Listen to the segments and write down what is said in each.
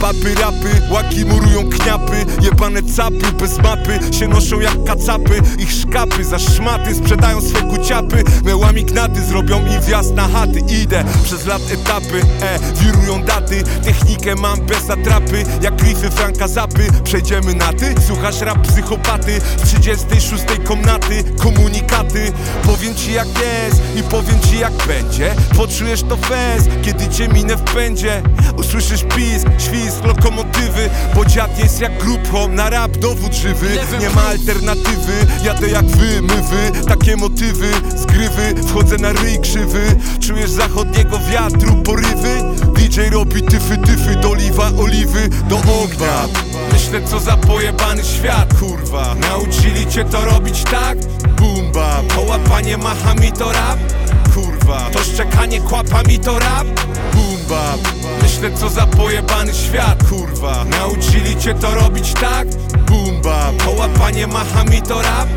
Papy, rapy, łaki murują kniapy Jebane capy, bez mapy Się noszą jak kacapy Ich szkapy za szmaty Sprzedają swe kuciapy Mełami gnaty, zrobią im wjazd na chaty Idę przez lat etapy, e, wirują daty Mam bez atrapy Jak riffy Franka Zapy. Przejdziemy na ty, słuchasz rap psychopaty. Z 36 komnaty, komunikaty. Powiem ci jak jest i powiem ci jak będzie. Poczujesz to fez, kiedy cię minę w pędzie. Usłyszysz pisk, świsk, lokomotywy. Bo dziad jest jak grób home, na rap dowód żywy. Nie ma alternatywy, jadę jak wy, my wy. Takie motywy, zgrywy, na ryj krzywy Czujesz zachodniego wiatru, porywy DJ robi tyfy, tyfy, doliwa oliwy do ognia Myślę co za pojebany świat, kurwa Nauczyli cię to robić tak? Bumba, połapanie macha mi to rap? Kurwa, to szczekanie kłapa mi to rap? Bumba, myślę co za pojebany świat, kurwa Nauczyli cię to robić tak? Bumba, połapanie macha mi to rap?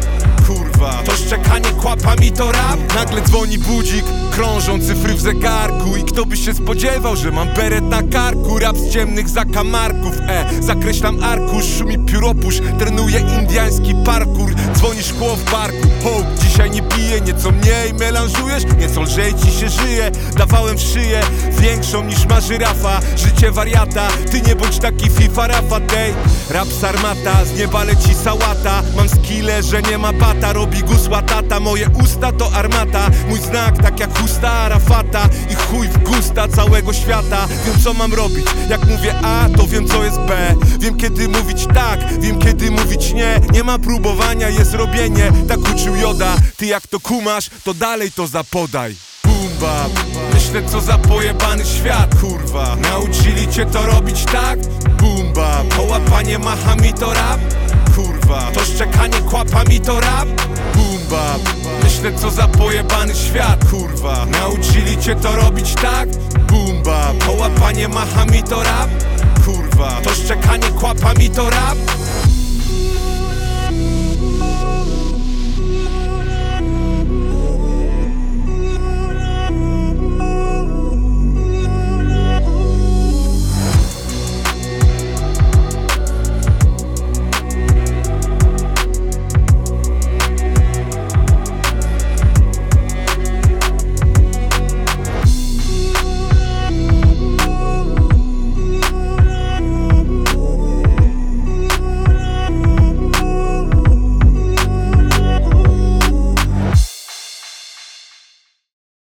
Kurwa, to szczekanie kłapa mi to rap? Nagle dzwoni budzik, krążą cyfry w zegarku. I kto by się spodziewał, że mam beret na karku? Rap z ciemnych zakamarków, e. Zakreślam arkusz, szumi pióropusz. Trenuję indiański parkour. Dzwoni szkło w barku, ho, dzisiaj nie piję Nieco mniej melanżujesz, nieco lżej ci się żyje. Dawałem w szyję, większą niż ma żyrafa Życie wariata, ty nie bądź taki FIFA Rafa Day Rap sarmata, z nieba leci sałata. Mam skille, że nie ma bata Robi gusła tata, moje usta to armata. Mój znak tak jak chusta Arafata I chuj w gusta całego świata. Wiem co mam robić, jak mówię A to wiem co jest B. Wiem kiedy mówić tak, wiem kiedy mówić nie. Nie ma próbowania, jest robienie. Tak uczył Joda, ty jak to kumasz To dalej to zapodaj. Bumba, myślę co za pojebany świat, kurwa. Nauczyli cię to robić tak? Bumba, połapanie macha mi to rap? Kurwa, to szczekanie kłapa mi to rap? Bumba, myślę co za pojebany świat, kurwa Nauczyli cię to robić tak? Bumba, połapanie macha mi to rap? Kurwa, to szczekanie kłapa mi to rap?